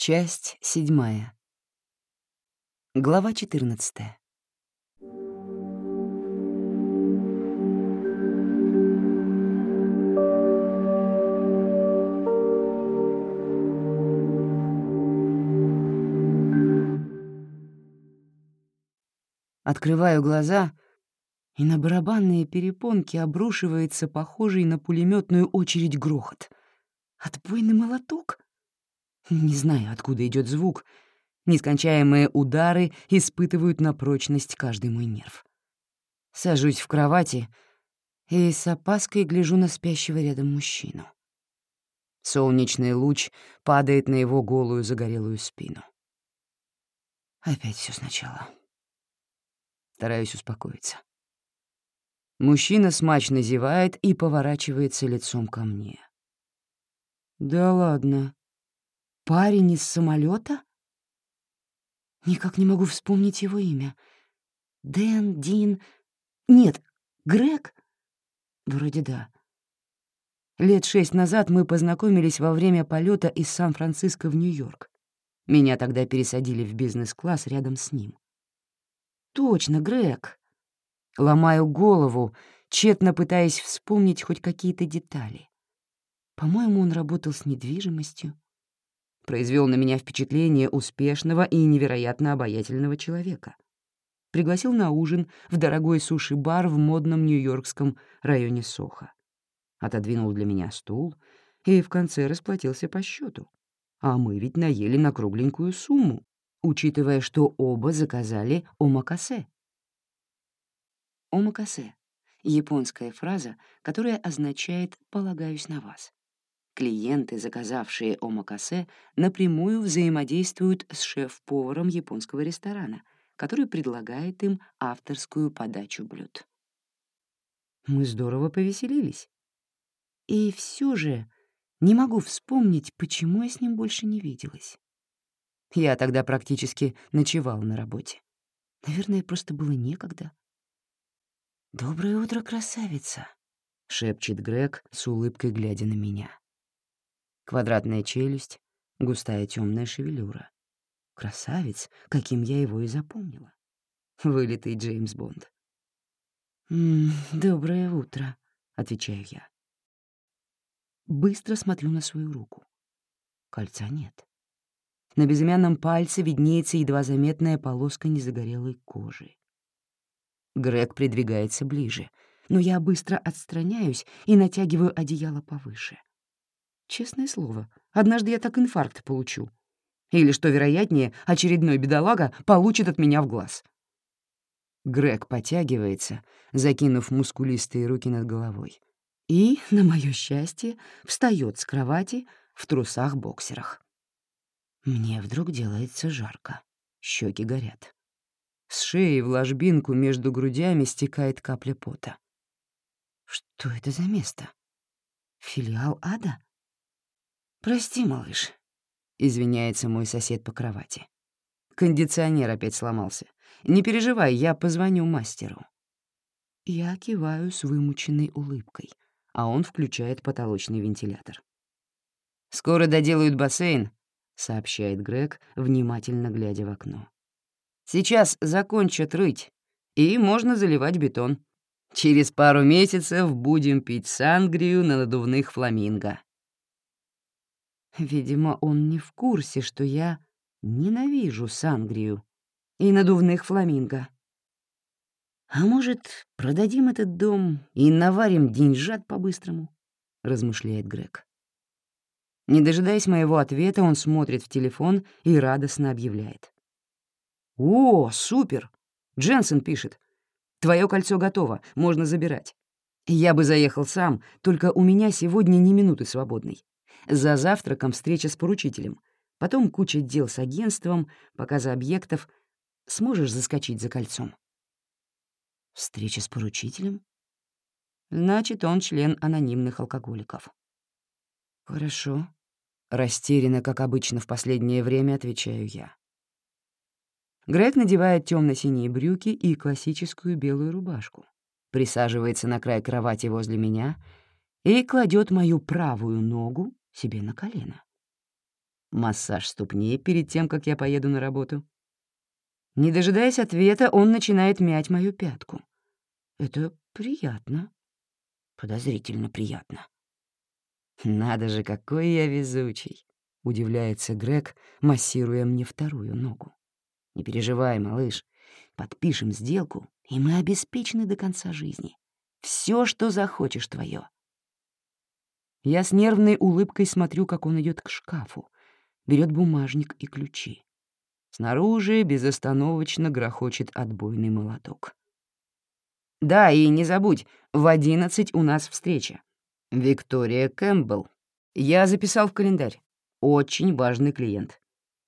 Часть седьмая. Глава четырнадцатая. Открываю глаза, и на барабанные перепонки обрушивается похожий на пулеметную очередь грохот. Отбойный молоток? Не знаю, откуда идет звук. Нескончаемые удары испытывают на прочность каждый мой нерв. Сажусь в кровати и с опаской гляжу на спящего рядом мужчину. Солнечный луч падает на его голую загорелую спину. Опять все сначала. Стараюсь успокоиться. Мужчина смачно зевает и поворачивается лицом ко мне. «Да ладно. Парень из самолета? Никак не могу вспомнить его имя. Дэн, Дин... Нет, Грег? Вроде да. Лет шесть назад мы познакомились во время полета из Сан-Франциско в Нью-Йорк. Меня тогда пересадили в бизнес-класс рядом с ним. Точно, Грег. Ломаю голову, тщетно пытаясь вспомнить хоть какие-то детали. По-моему, он работал с недвижимостью. Произвел на меня впечатление успешного и невероятно обаятельного человека. Пригласил на ужин в дорогой суши-бар в модном нью-йоркском районе Сохо. Отодвинул для меня стул и в конце расплатился по счету. А мы ведь наели на кругленькую сумму учитывая, что оба заказали омакасе. Омакасе — японская фраза, которая означает «полагаюсь на вас». Клиенты, заказавшие омакасе, напрямую взаимодействуют с шеф-поваром японского ресторана, который предлагает им авторскую подачу блюд. Мы здорово повеселились. И все же не могу вспомнить, почему я с ним больше не виделась. Я тогда практически ночевал на работе. Наверное, просто было некогда. «Доброе утро, красавица», — шепчет Грег с улыбкой, глядя на меня. Квадратная челюсть, густая темная шевелюра. Красавец, каким я его и запомнила. Вылитый Джеймс Бонд. «М -м, «Доброе утро», — отвечаю я. Быстро смотрю на свою руку. Кольца нет. На безымянном пальце виднеется едва заметная полоска незагорелой кожи. Грег придвигается ближе, но я быстро отстраняюсь и натягиваю одеяло повыше. Честное слово, однажды я так инфаркт получу. Или, что вероятнее, очередной бедолага получит от меня в глаз. Грег потягивается, закинув мускулистые руки над головой. И, на мое счастье, встает с кровати в трусах-боксерах. Мне вдруг делается жарко, щеки горят. С шеи в ложбинку между грудями стекает капля пота. Что это за место? Филиал ада? Прости, малыш, — извиняется мой сосед по кровати. Кондиционер опять сломался. Не переживай, я позвоню мастеру. Я киваю с вымученной улыбкой, а он включает потолочный вентилятор. «Скоро доделают бассейн, сообщает Грег, внимательно глядя в окно. «Сейчас закончат рыть, и можно заливать бетон. Через пару месяцев будем пить сангрию на надувных фламинго». Видимо, он не в курсе, что я ненавижу сангрию и надувных фламинго. «А может, продадим этот дом и наварим деньжат по-быстрому?» — размышляет Грег. Не дожидаясь моего ответа, он смотрит в телефон и радостно объявляет. «О, супер! Дженсен пишет. Твое кольцо готово, можно забирать. Я бы заехал сам, только у меня сегодня ни минуты свободной. За завтраком встреча с поручителем, потом куча дел с агентством, показа объектов. Сможешь заскочить за кольцом?» «Встреча с поручителем?» Значит, он член анонимных алкоголиков. «Хорошо», Растерянно, как обычно в последнее время, отвечаю я. Грег надевает темно синие брюки и классическую белую рубашку, присаживается на край кровати возле меня и кладет мою правую ногу себе на колено. Массаж ступни перед тем, как я поеду на работу. Не дожидаясь ответа, он начинает мять мою пятку. Это приятно. Подозрительно приятно. «Надо же, какой я везучий!» — удивляется Грег, массируя мне вторую ногу. «Не переживай, малыш. Подпишем сделку, и мы обеспечены до конца жизни. Все, что захочешь, твое. Я с нервной улыбкой смотрю, как он идет к шкафу, берет бумажник и ключи. Снаружи безостановочно грохочет отбойный молоток. «Да, и не забудь, в одиннадцать у нас встреча. Виктория Кэмпбелл. Я записал в календарь. Очень важный клиент.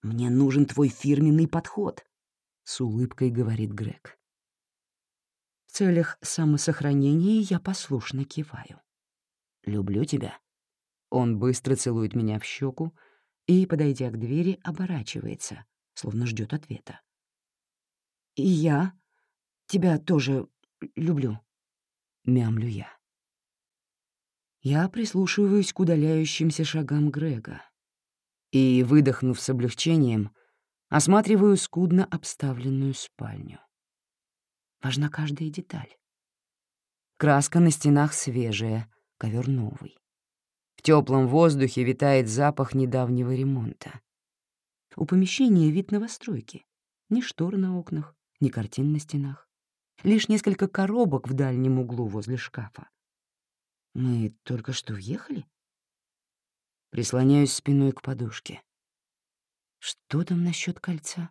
Мне нужен твой фирменный подход», — с улыбкой говорит Грег. В целях самосохранения я послушно киваю. «Люблю тебя». Он быстро целует меня в щеку и, подойдя к двери, оборачивается, словно ждет ответа. «И я тебя тоже люблю», — мямлю я. Я прислушиваюсь к удаляющимся шагам Грега и, выдохнув с облегчением, осматриваю скудно обставленную спальню. Важна каждая деталь. Краска на стенах свежая, ковер новый. В теплом воздухе витает запах недавнего ремонта. У помещения вид новостройки. Ни штор на окнах, ни картин на стенах. Лишь несколько коробок в дальнем углу возле шкафа. Мы только что въехали? Прислоняюсь спиной к подушке. Что там насчет кольца?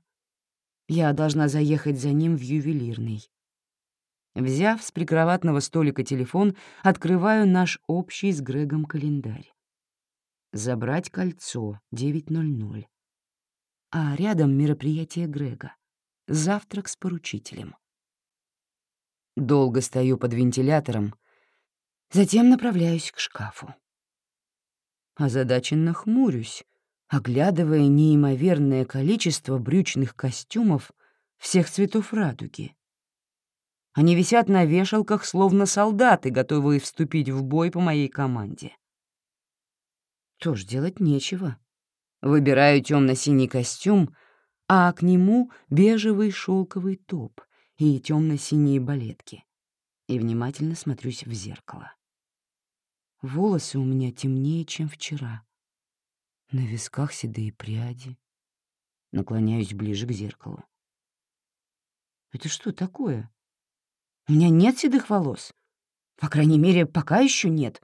Я должна заехать за ним в ювелирный. Взяв с прикроватного столика телефон, открываю наш общий с Грегом календарь. Забрать кольцо 9.00. А рядом мероприятие Грега. Завтрак с поручителем. Долго стою под вентилятором, затем направляюсь к шкафу. Озадаченно хмурюсь, оглядывая неимоверное количество брючных костюмов всех цветов радуги. Они висят на вешалках, словно солдаты, готовые вступить в бой по моей команде. Что ж, делать нечего. Выбираю темно синий костюм, а к нему бежевый шелковый топ и темно синие балетки. И внимательно смотрюсь в зеркало. Волосы у меня темнее, чем вчера. На висках седые пряди. Наклоняюсь ближе к зеркалу. Это что такое? У меня нет седых волос. По крайней мере, пока еще нет.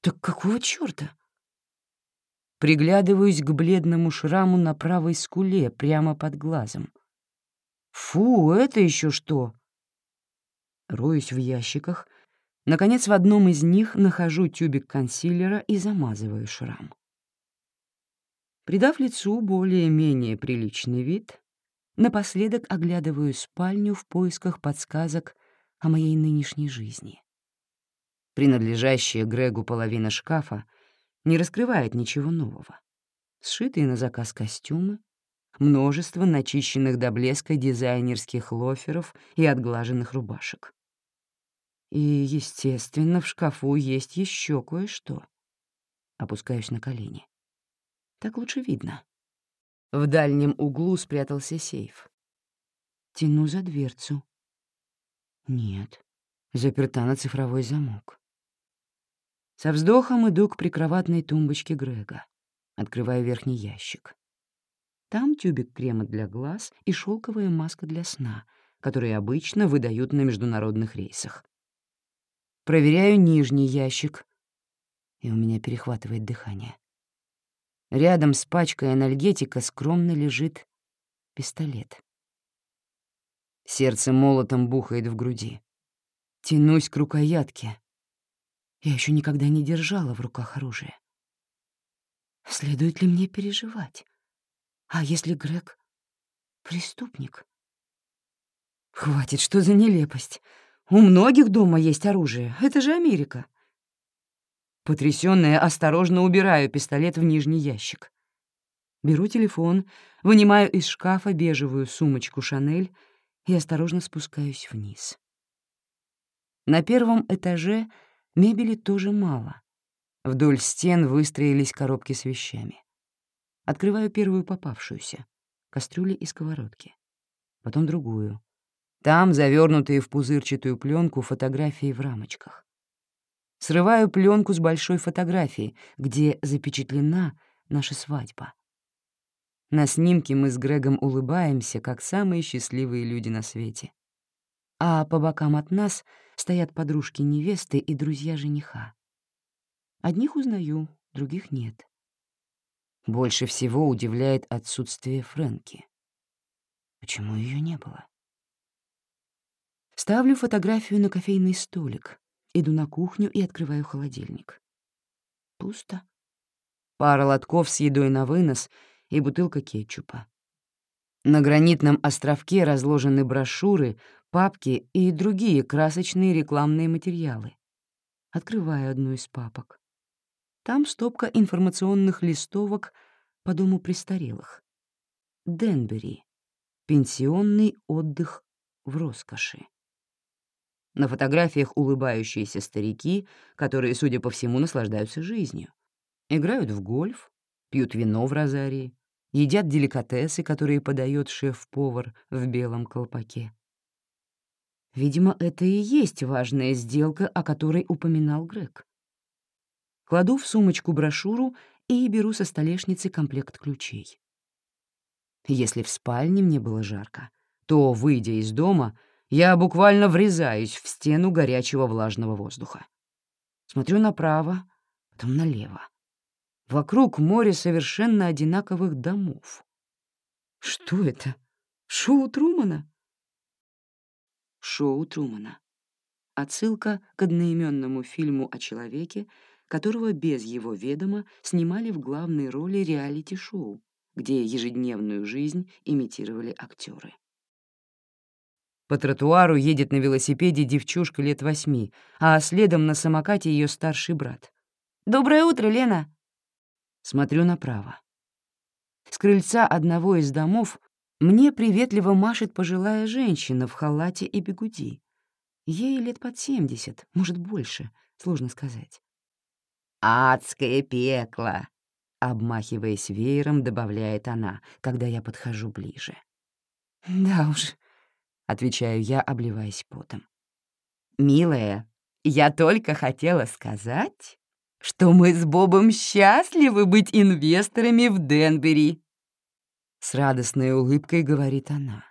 Так какого чёрта? Приглядываюсь к бледному шраму на правой скуле, прямо под глазом. Фу, это еще что? Роюсь в ящиках. Наконец, в одном из них нахожу тюбик консилера и замазываю шрам. Придав лицу более-менее приличный вид, Напоследок оглядываю спальню в поисках подсказок о моей нынешней жизни. Принадлежащая Грегу половина шкафа не раскрывает ничего нового. Сшитые на заказ костюмы, множество начищенных до блеска дизайнерских лоферов и отглаженных рубашек. И, естественно, в шкафу есть еще кое-что. Опускаюсь на колени. Так лучше видно. В дальнем углу спрятался сейф. Тяну за дверцу. Нет, заперта на цифровой замок. Со вздохом иду к прикроватной тумбочке Грега. Открываю верхний ящик. Там тюбик крема для глаз и шелковая маска для сна, которые обычно выдают на международных рейсах. Проверяю нижний ящик, и у меня перехватывает дыхание. Рядом с пачкой анальгетика скромно лежит пистолет. Сердце молотом бухает в груди. Тянусь к рукоятке. Я еще никогда не держала в руках оружие. Следует ли мне переживать? А если Грег — преступник? Хватит, что за нелепость. У многих дома есть оружие. Это же Америка. Потрясённая, осторожно убираю пистолет в нижний ящик. Беру телефон, вынимаю из шкафа бежевую сумочку «Шанель» и осторожно спускаюсь вниз. На первом этаже мебели тоже мало. Вдоль стен выстроились коробки с вещами. Открываю первую попавшуюся — кастрюли и сковородки. Потом другую. Там завернутые в пузырчатую пленку фотографии в рамочках. Срываю пленку с большой фотографии, где запечатлена наша свадьба. На снимке мы с Грегом улыбаемся, как самые счастливые люди на свете. А по бокам от нас стоят подружки невесты и друзья жениха. Одних узнаю, других нет. Больше всего удивляет отсутствие Фрэнки. Почему ее не было? Ставлю фотографию на кофейный столик, иду на кухню и открываю холодильник. Пусто. Пара лотков с едой на вынос и бутылка кетчупа. На гранитном островке разложены брошюры, папки и другие красочные рекламные материалы. Открываю одну из папок. Там стопка информационных листовок по дому престарелых. Денбери. Пенсионный отдых в роскоши. На фотографиях улыбающиеся старики, которые, судя по всему, наслаждаются жизнью. Играют в гольф, пьют вино в розарии, едят деликатесы, которые подает шеф-повар в белом колпаке. Видимо, это и есть важная сделка, о которой упоминал Грег. Кладу в сумочку брошюру и беру со столешницы комплект ключей. Если в спальне мне было жарко, то, выйдя из дома, я буквально врезаюсь в стену горячего влажного воздуха. Смотрю направо, потом налево. Вокруг море совершенно одинаковых домов. Что это? Шоу Трумана? Шоу Трумана. Отсылка к одноименному фильму о человеке, которого без его ведома снимали в главной роли реалити-шоу, где ежедневную жизнь имитировали актеры. По тротуару едет на велосипеде девчушка лет восьми, а следом на самокате ее старший брат. «Доброе утро, Лена!» Смотрю направо. С крыльца одного из домов мне приветливо машет пожилая женщина в халате и бегуди. Ей лет под семьдесят, может, больше, сложно сказать. «Адское пекло!» — обмахиваясь веером, добавляет она, когда я подхожу ближе. «Да уж», — отвечаю я, обливаясь потом. «Милая, я только хотела сказать, что мы с Бобом счастливы быть инвесторами в Денбери. С радостной улыбкой говорит она.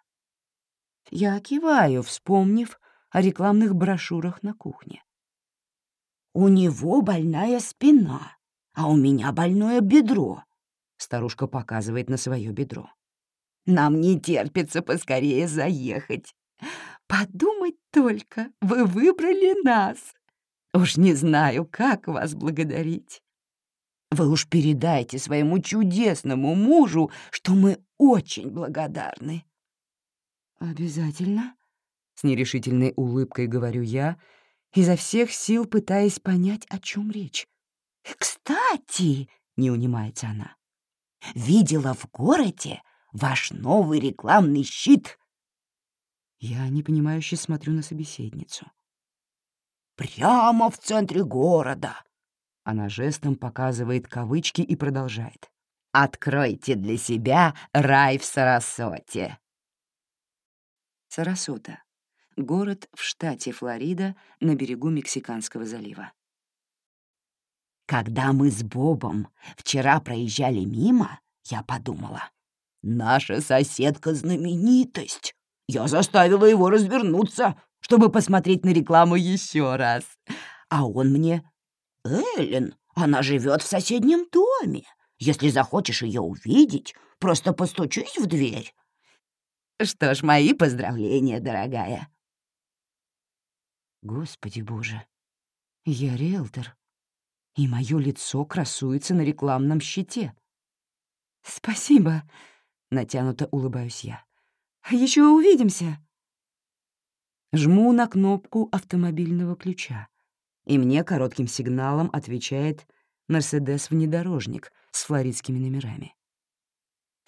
Я киваю, вспомнив о рекламных брошюрах на кухне. «У него больная спина, а у меня больное бедро», — старушка показывает на свое бедро. «Нам не терпится поскорее заехать. Подумать только, вы выбрали нас. Уж не знаю, как вас благодарить. Вы уж передайте своему чудесному мужу, что мы очень благодарны. Обязательно, с нерешительной улыбкой говорю я, изо всех сил пытаясь понять, о чем речь. Кстати, не унимается она, видела в городе ваш новый рекламный щит. Я непонимающе смотрю на собеседницу. Прямо в центре города. Она жестом показывает кавычки и продолжает. «Откройте для себя рай в Сарасоте». Сарасота — город в штате Флорида на берегу Мексиканского залива. Когда мы с Бобом вчера проезжали мимо, я подумала, наша соседка — знаменитость. Я заставила его развернуться, чтобы посмотреть на рекламу еще раз. А он мне... «Эллен, она живет в соседнем доме. Если захочешь ее увидеть, просто постучись в дверь». «Что ж, мои поздравления, дорогая». Господи боже, я риэлтор, и мое лицо красуется на рекламном щите. «Спасибо», — натянуто улыбаюсь я. Еще увидимся». Жму на кнопку автомобильного ключа, и мне коротким сигналом отвечает «Мерседес-внедорожник» с флоридскими номерами.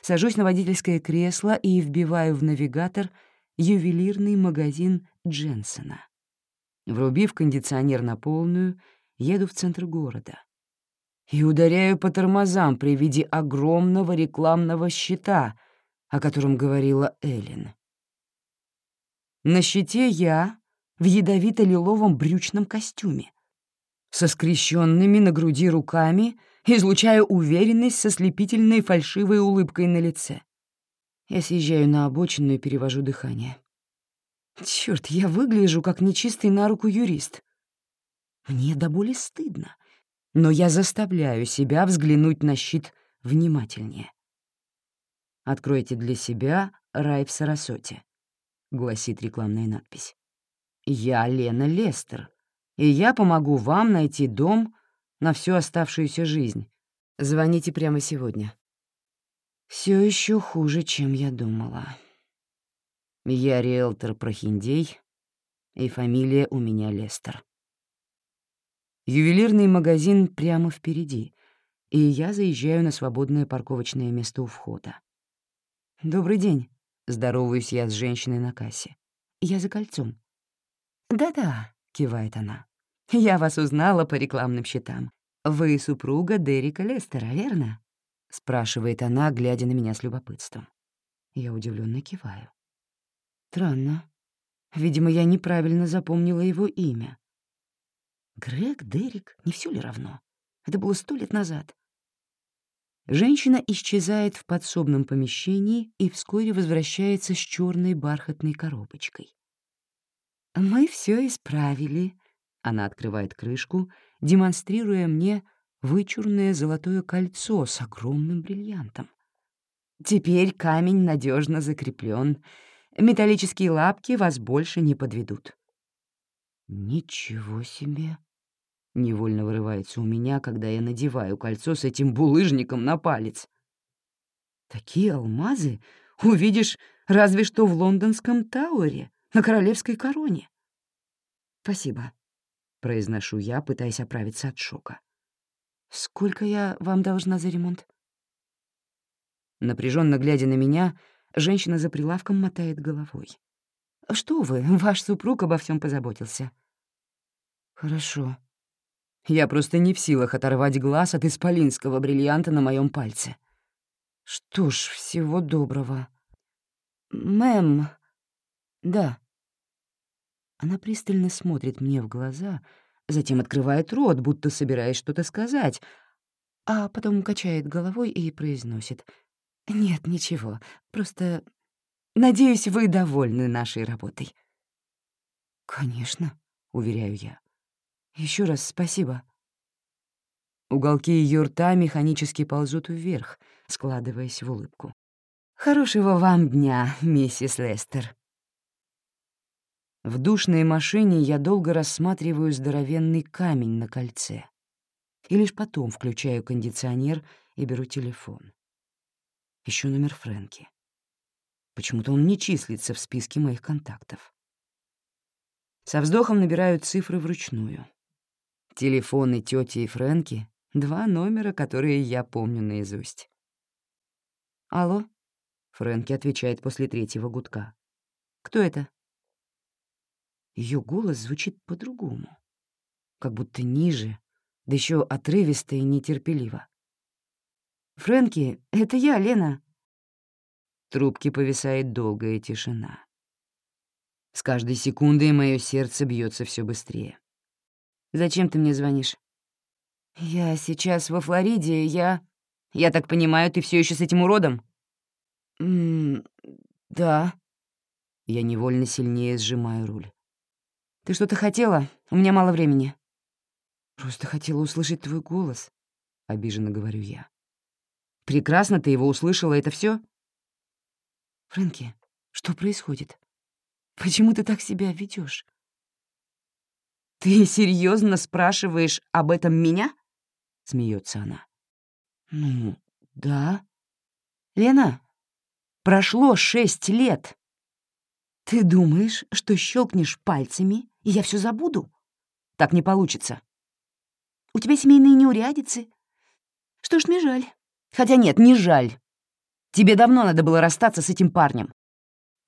Сажусь на водительское кресло и вбиваю в навигатор ювелирный магазин Дженсона. Врубив кондиционер на полную, еду в центр города. И ударяю по тормозам при виде огромного рекламного щита, о котором говорила Эллен. На щите я в ядовито-лиловом брючном костюме, со скрещенными на груди руками, излучая уверенность со слепительной фальшивой улыбкой на лице. Я съезжаю на обочину и перевожу дыхание. Черт, я выгляжу как нечистый на руку юрист. Мне до боли стыдно, но я заставляю себя взглянуть на щит внимательнее. «Откройте для себя рай в Сарасоте», — гласит рекламная надпись. «Я Лена Лестер, и я помогу вам найти дом на всю оставшуюся жизнь. Звоните прямо сегодня». Все еще хуже, чем я думала. Я риэлтор Прохиндей, и фамилия у меня Лестер. Ювелирный магазин прямо впереди, и я заезжаю на свободное парковочное место у входа. «Добрый день», — здороваюсь я с женщиной на кассе. «Я за кольцом». «Да-да», — кивает она. «Я вас узнала по рекламным счетам. Вы супруга Дерека Лестера, верно?» — спрашивает она, глядя на меня с любопытством. Я удивленно киваю. Странно. Видимо, я неправильно запомнила его имя. Грег, Дерек, не все ли равно? Это было сто лет назад. Женщина исчезает в подсобном помещении и вскоре возвращается с черной бархатной коробочкой. «Мы все исправили», — она открывает крышку, демонстрируя мне вычурное золотое кольцо с огромным бриллиантом. «Теперь камень надежно закреплен, Металлические лапки вас больше не подведут». «Ничего себе!» — невольно вырывается у меня, когда я надеваю кольцо с этим булыжником на палец. «Такие алмазы увидишь разве что в лондонском Тауэре, на королевской короне». «Спасибо», — произношу я, пытаясь оправиться от шока. «Сколько я вам должна за ремонт?» Напряженно глядя на меня, — Женщина за прилавком мотает головой. «Что вы, ваш супруг обо всем позаботился». «Хорошо. Я просто не в силах оторвать глаз от исполинского бриллианта на моем пальце. Что ж, всего доброго. Мэм...» «Да». Она пристально смотрит мне в глаза, затем открывает рот, будто собираясь что-то сказать, а потом качает головой и произносит — «Нет, ничего. Просто надеюсь, вы довольны нашей работой». «Конечно», — уверяю я. Еще раз спасибо». Уголки ее рта механически ползут вверх, складываясь в улыбку. «Хорошего вам дня, миссис Лестер». В душной машине я долго рассматриваю здоровенный камень на кольце и лишь потом включаю кондиционер и беру телефон. Еще номер Фрэнки. Почему-то он не числится в списке моих контактов. Со вздохом набираю цифры вручную. Телефоны тети и Фрэнки — два номера, которые я помню наизусть. «Алло?» — Фрэнки отвечает после третьего гудка. «Кто это?» Ее голос звучит по-другому, как будто ниже, да еще отрывисто и нетерпеливо. «Фрэнки, это я, Лена». В трубке повисает долгая тишина. С каждой секундой мое сердце бьется все быстрее. «Зачем ты мне звонишь?» «Я сейчас во Флориде, я...» «Я так понимаю, ты все еще с этим уродом?» «М -м да». Я невольно сильнее сжимаю руль. «Ты что-то хотела? У меня мало времени». «Просто хотела услышать твой голос», — обиженно говорю я. Прекрасно ты его услышала, это все? Фрэнки, что происходит? Почему ты так себя ведешь? Ты серьезно спрашиваешь об этом меня? Смеется она. Ну, да. Лена, прошло шесть лет. Ты думаешь, что щелкнешь пальцами, и я все забуду? Так не получится. У тебя семейные неурядицы. Что ж, мне жаль. Хотя нет, не жаль. Тебе давно надо было расстаться с этим парнем.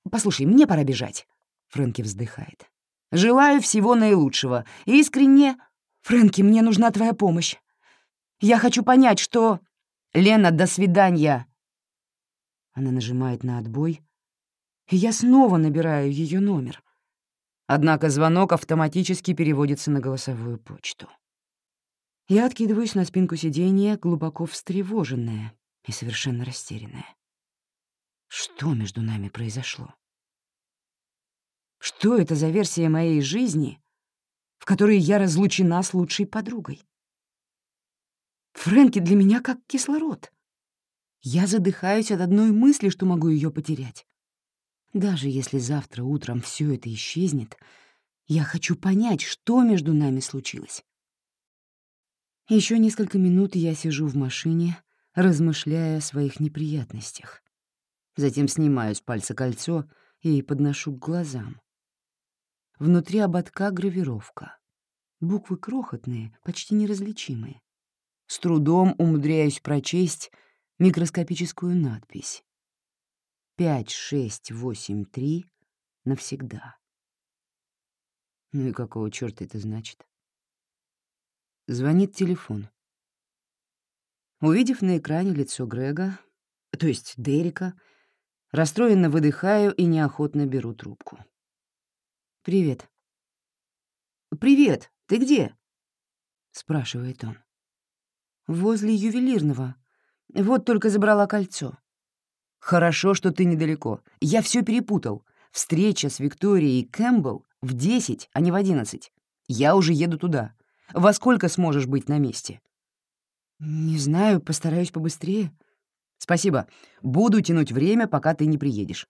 Послушай, мне пора бежать. Фрэнки вздыхает. Желаю всего наилучшего. Искренне... Фрэнки, мне нужна твоя помощь. Я хочу понять, что... Лена, до свидания!» Она нажимает на отбой, и я снова набираю ее номер. Однако звонок автоматически переводится на голосовую почту. Я откидываюсь на спинку сиденья, глубоко встревоженная и совершенно растерянная. Что между нами произошло? Что это за версия моей жизни, в которой я разлучена с лучшей подругой? Фрэнки для меня как кислород. Я задыхаюсь от одной мысли, что могу ее потерять. Даже если завтра утром все это исчезнет, я хочу понять, что между нами случилось. Еще несколько минут я сижу в машине, размышляя о своих неприятностях. Затем снимаю с пальца кольцо и подношу к глазам. Внутри ободка гравировка. Буквы крохотные, почти неразличимые. С трудом умудряюсь прочесть микроскопическую надпись. 5683 навсегда. Ну и какого чёрта это значит? Звонит телефон. Увидев на экране лицо Грега, то есть Дерека, расстроенно выдыхаю и неохотно беру трубку. «Привет». «Привет, ты где?» — спрашивает он. «Возле ювелирного. Вот только забрала кольцо». «Хорошо, что ты недалеко. Я все перепутал. Встреча с Викторией Кэмпбелл в десять, а не в одиннадцать. Я уже еду туда. Во сколько сможешь быть на месте?» «Не знаю, постараюсь побыстрее». «Спасибо. Буду тянуть время, пока ты не приедешь.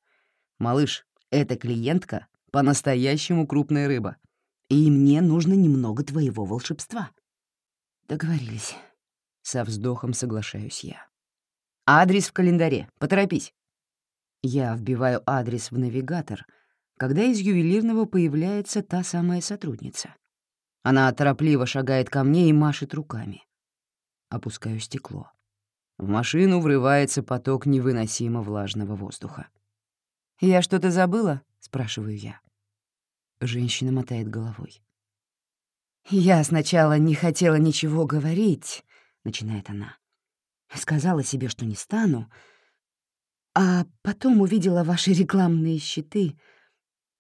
Малыш, эта клиентка — по-настоящему крупная рыба. И мне нужно немного твоего волшебства». «Договорились». Со вздохом соглашаюсь я. «Адрес в календаре. Поторопись». Я вбиваю адрес в навигатор, когда из ювелирного появляется та самая сотрудница. Она торопливо шагает ко мне и машет руками. Опускаю стекло. В машину врывается поток невыносимо влажного воздуха. «Я что-то забыла?» — спрашиваю я. Женщина мотает головой. «Я сначала не хотела ничего говорить», — начинает она. «Сказала себе, что не стану, а потом увидела ваши рекламные щиты.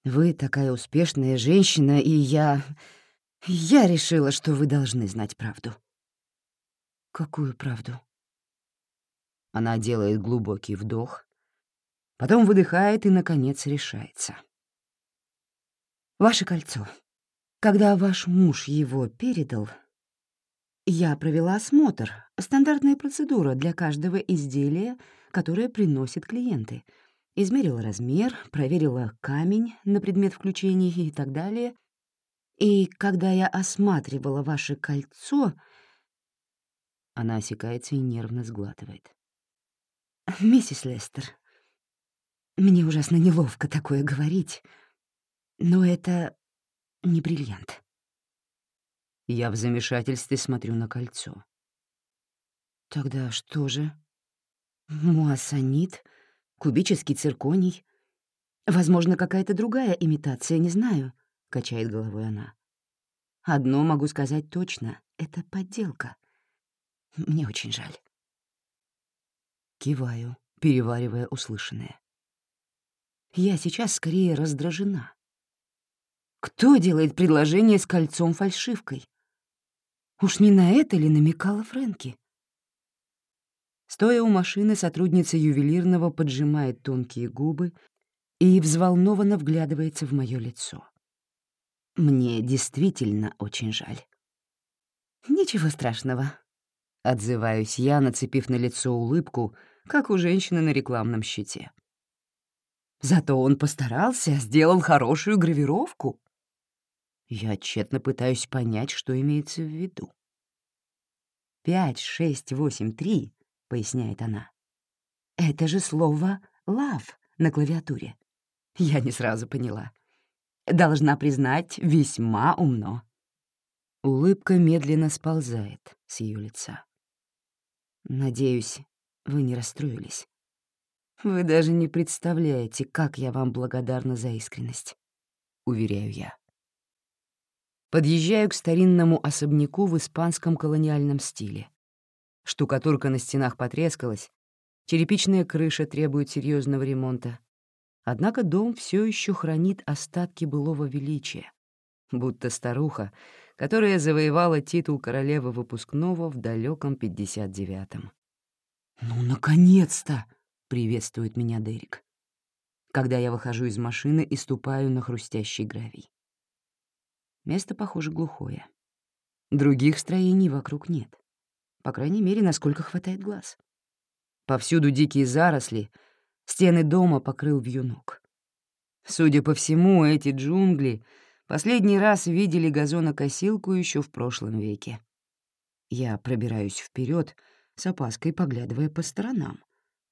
Вы такая успешная женщина, и я... Я решила, что вы должны знать правду». «Какую правду?» Она делает глубокий вдох, потом выдыхает и, наконец, решается. «Ваше кольцо. Когда ваш муж его передал, я провела осмотр, стандартная процедура для каждого изделия, которое приносят клиенты. Измерила размер, проверила камень на предмет включений и так далее — и когда я осматривала ваше кольцо...» Она осекается и нервно сглатывает. «Миссис Лестер, мне ужасно неловко такое говорить, но это не бриллиант». Я в замешательстве смотрю на кольцо. «Тогда что же? Муассанит? Кубический цирконий? Возможно, какая-то другая имитация, не знаю. — качает головой она. «Одно могу сказать точно — это подделка. Мне очень жаль». Киваю, переваривая услышанное. Я сейчас скорее раздражена. Кто делает предложение с кольцом-фальшивкой? Уж не на это ли намекала Фрэнки? Стоя у машины, сотрудница ювелирного поджимает тонкие губы и взволнованно вглядывается в мое лицо. Мне действительно очень жаль. «Ничего страшного», — отзываюсь я, нацепив на лицо улыбку, как у женщины на рекламном щите. Зато он постарался, сделал хорошую гравировку. Я тщетно пытаюсь понять, что имеется в виду. «Пять, шесть, восемь, три», — поясняет она. «Это же слово «love» на клавиатуре». Я не сразу поняла должна признать, весьма умно. Улыбка медленно сползает с ее лица. Надеюсь, вы не расстроились. Вы даже не представляете, как я вам благодарна за искренность, уверяю я. Подъезжаю к старинному особняку в испанском колониальном стиле. Штукатурка на стенах потрескалась, черепичная крыша требует серьезного ремонта. Однако дом все еще хранит остатки былого величия, будто старуха, которая завоевала титул королевы выпускного в далеком 59-м. «Ну, наконец-то!» — приветствует меня Дерек, когда я выхожу из машины и ступаю на хрустящий гравий. Место, похоже, глухое. Других строений вокруг нет. По крайней мере, насколько хватает глаз. Повсюду дикие заросли, стены дома покрыл вьюнок. Судя по всему, эти джунгли последний раз видели газонокосилку еще в прошлом веке. Я пробираюсь вперед, с опаской поглядывая по сторонам,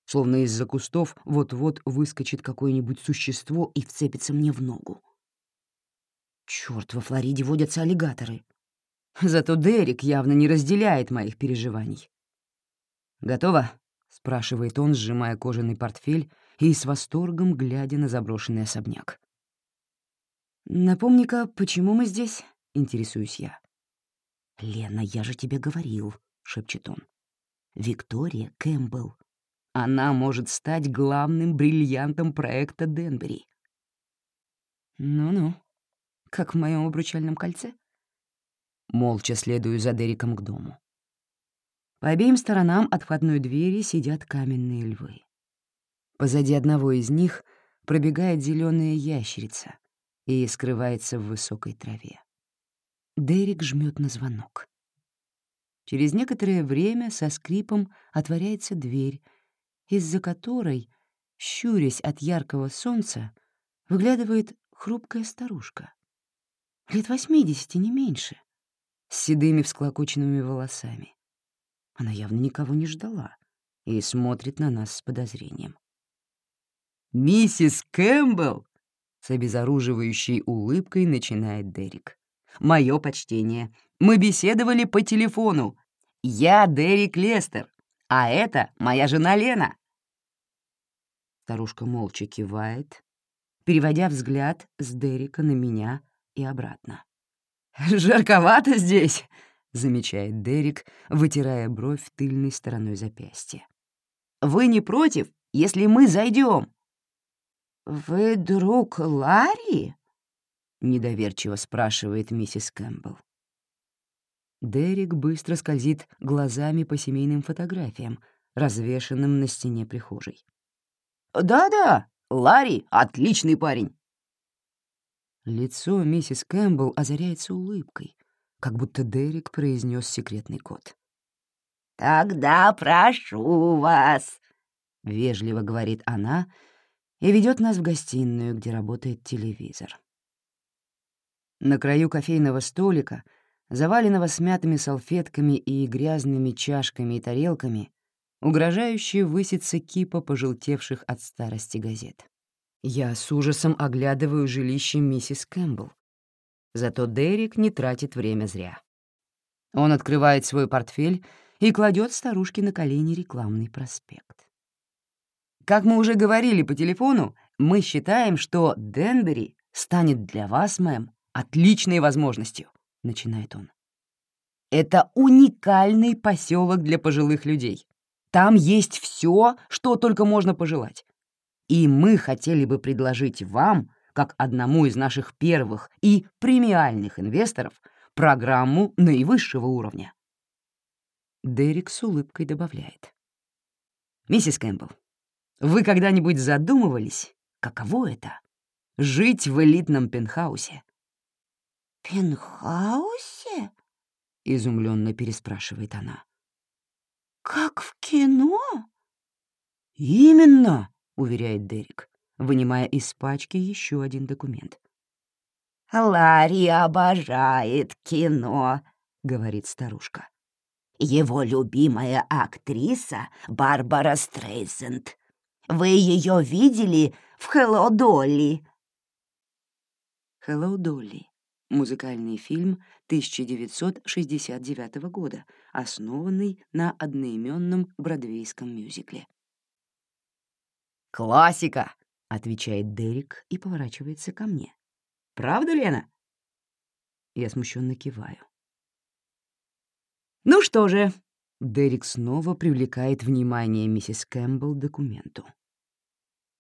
словно из-за кустов вот-вот выскочит какое-нибудь существо и вцепится мне в ногу. Черт, во Флориде водятся аллигаторы. Зато Дерек явно не разделяет моих переживаний. «Готово?» — спрашивает он, сжимая кожаный портфель и с восторгом глядя на заброшенный особняк. «Напомни-ка, почему мы здесь?» — интересуюсь я. «Лена, я же тебе говорил», — шепчет он. «Виктория Кэмпбелл. Она может стать главным бриллиантом проекта Денбери». «Ну-ну», как в моем обручальном кольце. Молча следую за Дериком к дому. По обеим сторонам от входной двери сидят каменные львы. Позади одного из них пробегает зеленая ящерица и скрывается в высокой траве. Дерек жмет на звонок. Через некоторое время со скрипом отворяется дверь, из-за которой, щурясь от яркого солнца, выглядывает хрупкая старушка. Лет восьмидесяти, не меньше, с седыми всклокоченными волосами. Она явно никого не ждала и смотрит на нас с подозрением. «Миссис Кэмпбелл!» — с обезоруживающей улыбкой начинает Дерек. «Мое почтение. Мы беседовали по телефону. Я Дерек Лестер, а это моя жена Лена». Старушка молча кивает, переводя взгляд с Дерека на меня и обратно. «Жарковато здесь», — замечает Дерек, вытирая бровь тыльной стороной запястья. «Вы не против, если мы зайдем? «Вы друг Ларри?» — недоверчиво спрашивает миссис Кэмпбелл. Дерек быстро скользит глазами по семейным фотографиям, развешанным на стене прихожей. «Да-да, Ларри — отличный парень. Лицо миссис Кэмпбелл озаряется улыбкой, как будто Дерек произнес секретный код. «Тогда прошу вас», — вежливо говорит она и ведет нас в гостиную, где работает телевизор. На краю кофейного столика, заваленного смятыми салфетками и грязными чашками и тарелками, угрожающе высится кипа пожелтевших от старости газет. Я с ужасом оглядываю жилище миссис Кэмпбелл. Зато Дерек не тратит время зря. Он открывает свой портфель и кладет старушке на колени рекламный проспект. Как мы уже говорили по телефону, мы считаем, что Денбери станет для вас, мэм, отличной возможностью, — начинает он. Это уникальный поселок для пожилых людей. Там есть все, что только можно пожелать. И мы хотели бы предложить вам, как одному из наших первых и премиальных инвесторов, программу наивысшего уровня. Дерек с улыбкой добавляет. «Миссис Кэмпбелл, вы когда-нибудь задумывались, каково это — жить в элитном пентхаусе?» «Пентхаусе?» — изумленно переспрашивает она. «Как в кино?» «Именно!» — уверяет Дерек, вынимая из пачки еще один документ. «Ларри обожает кино», — говорит старушка. «Его любимая актриса Барбара Стрейзенд. Вы ее видели в «Хелло, Долли»?» «Хелло, Долли» — музыкальный фильм 1969 года, основанный на одноименном бродвейском мюзикле. «Классика!» — отвечает Дерек и поворачивается ко мне. «Правда, Лена?» Я смущенно киваю. «Ну что же, Дерек снова привлекает внимание миссис Кэмпбелл документу.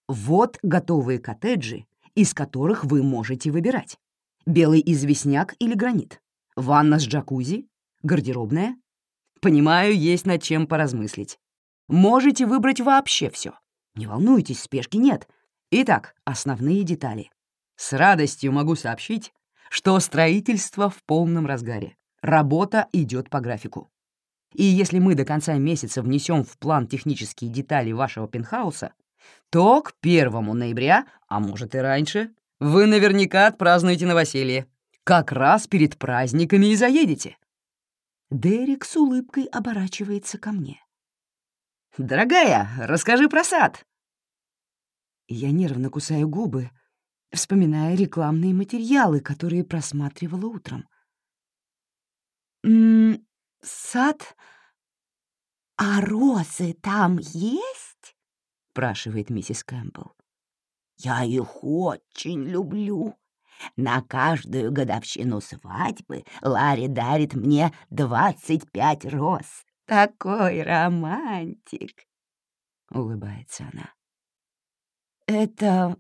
Вот готовые коттеджи, из которых вы можете выбирать. Белый известняк или гранит. Ванна с джакузи, гардеробная. Понимаю, есть над чем поразмыслить. Можете выбрать вообще все. Не волнуйтесь, спешки нет. Итак, основные детали. С радостью могу сообщить, что строительство в полном разгаре. Работа идет по графику. И если мы до конца месяца внесем в план технические детали вашего пентхауса, то к первому ноября, а может и раньше, вы наверняка отпразднуете новоселье. Как раз перед праздниками и заедете. Дерек с улыбкой оборачивается ко мне. «Дорогая, расскажи про сад». Я нервно кусаю губы, вспоминая рекламные материалы, которые просматривала утром. «М «Сад? А розы там есть?» — спрашивает миссис Кэмпбелл. «Я их очень люблю. На каждую годовщину свадьбы Ларри дарит мне двадцать пять роз. Такой романтик!» — улыбается она. «Это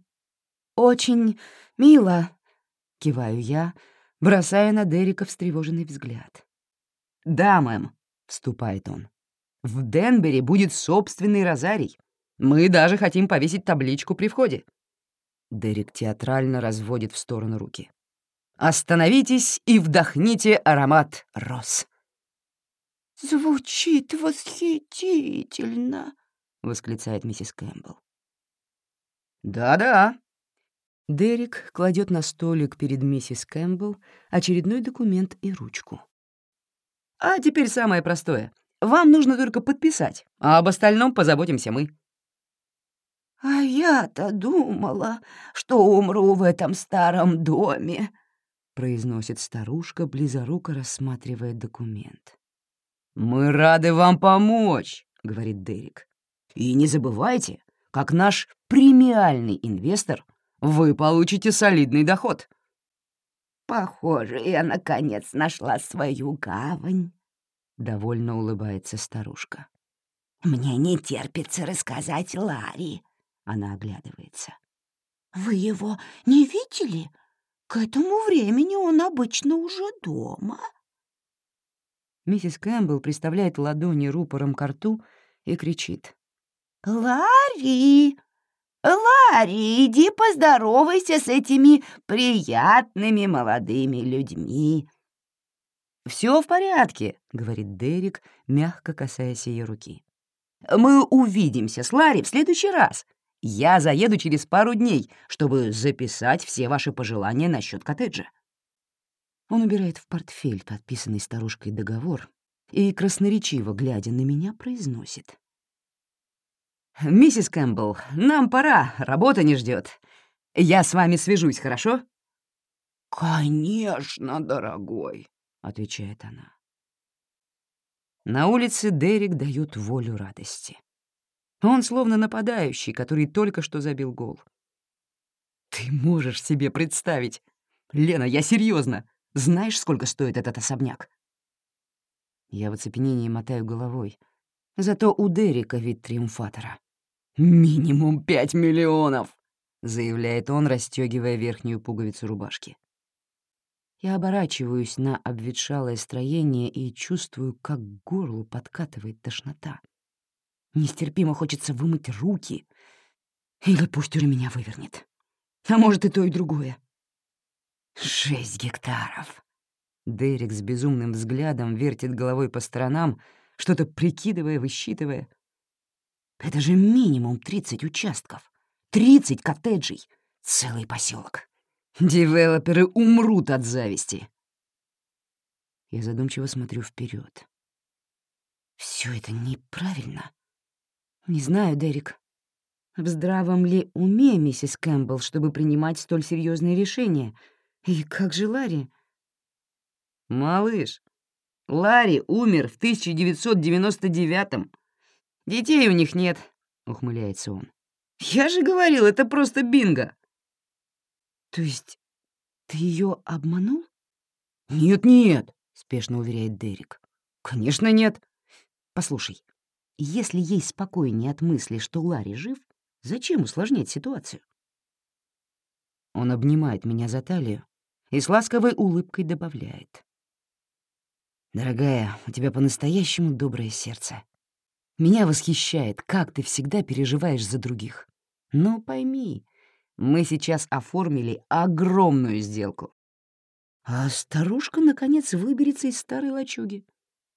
очень мило», — киваю я, бросая на Дерека встревоженный взгляд. «Да, мэм», — вступает он. «В Денбере будет собственный розарий. Мы даже хотим повесить табличку при входе». Дерек театрально разводит в сторону руки. «Остановитесь и вдохните аромат роз». «Звучит восхитительно», — восклицает миссис Кэмпбелл. «Да-да». Дерек кладет на столик перед миссис Кэмпбелл очередной документ и ручку. А теперь самое простое. Вам нужно только подписать, а об остальном позаботимся мы». «А я-то думала, что умру в этом старом доме», — произносит старушка, близоруко рассматривая документ. «Мы рады вам помочь», — говорит Дерек. «И не забывайте, как наш премиальный инвестор, вы получите солидный доход». «Похоже, я, наконец, нашла свою гавань», — довольно улыбается старушка. «Мне не терпится рассказать Ларри», — она оглядывается. «Вы его не видели? К этому времени он обычно уже дома». Миссис Кэмпбелл приставляет ладони рупором к рту и кричит. «Ларри! Ларри, иди поздоровайся с этими приятными молодыми людьми!» Все в порядке», — говорит Дерек, мягко касаясь ее руки. «Мы увидимся с Ларри в следующий раз. Я заеду через пару дней, чтобы записать все ваши пожелания насчет коттеджа». Он убирает в портфель подписанный старушкой договор и, красноречиво глядя на меня, произносит. «Миссис Кэмпбелл, нам пора, работа не ждет. Я с вами свяжусь, хорошо?» «Конечно, дорогой», — отвечает она. На улице Дерек дает волю радости. Он словно нападающий, который только что забил гол. «Ты можешь себе представить? Лена, я серьезно. Знаешь, сколько стоит этот особняк?» Я в оцепенении мотаю головой. Зато у Дерека вид триумфатора. «Минимум пять миллионов!» — заявляет он, расстегивая верхнюю пуговицу рубашки. Я оборачиваюсь на обветшалое строение и чувствую, как к горлу подкатывает тошнота. Нестерпимо хочется вымыть руки, или пусть у меня вывернет. А может, и то, и другое. Шесть гектаров. Дерек с безумным взглядом вертит головой по сторонам, что-то прикидывая, высчитывая. Это же минимум 30 участков, 30 коттеджей, целый поселок. Девелоперы умрут от зависти. Я задумчиво смотрю вперед. Все это неправильно. Не знаю, Дерек. В здравом ли уме миссис Кэмпбелл, чтобы принимать столь серьезные решения? И как же Ларри? Малыш, Ларри умер в 1999-м. Детей у них нет, ухмыляется он. Я же говорил, это просто бинго. То есть ты ее обманул? Нет-нет, спешно уверяет Дерек. Конечно, нет. Послушай, если ей спокойнее от мысли, что Ларри жив, зачем усложнять ситуацию? Он обнимает меня за талию и с ласковой улыбкой добавляет. «Дорогая, у тебя по-настоящему доброе сердце. Меня восхищает, как ты всегда переживаешь за других. Но пойми, мы сейчас оформили огромную сделку. А старушка, наконец, выберется из старой лачуги.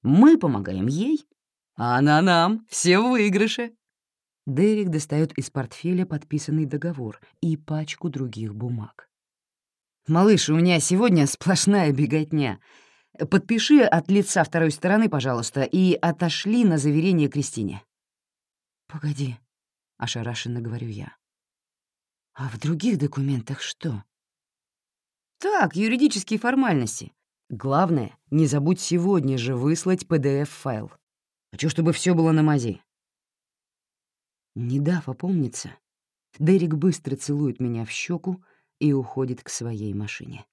Мы помогаем ей, а она нам. Все в выигрыше. Дерек достает из портфеля подписанный договор и пачку других бумаг. «Малыш, у меня сегодня сплошная беготня. Подпиши от лица второй стороны, пожалуйста, и отошли на заверение Кристине». «Погоди», — ошарашенно говорю я. А в других документах что? Так, юридические формальности. Главное, не забудь сегодня же выслать PDF-файл. Хочу, чтобы все было на мази. Не дав опомниться, Дерек быстро целует меня в щеку и уходит к своей машине.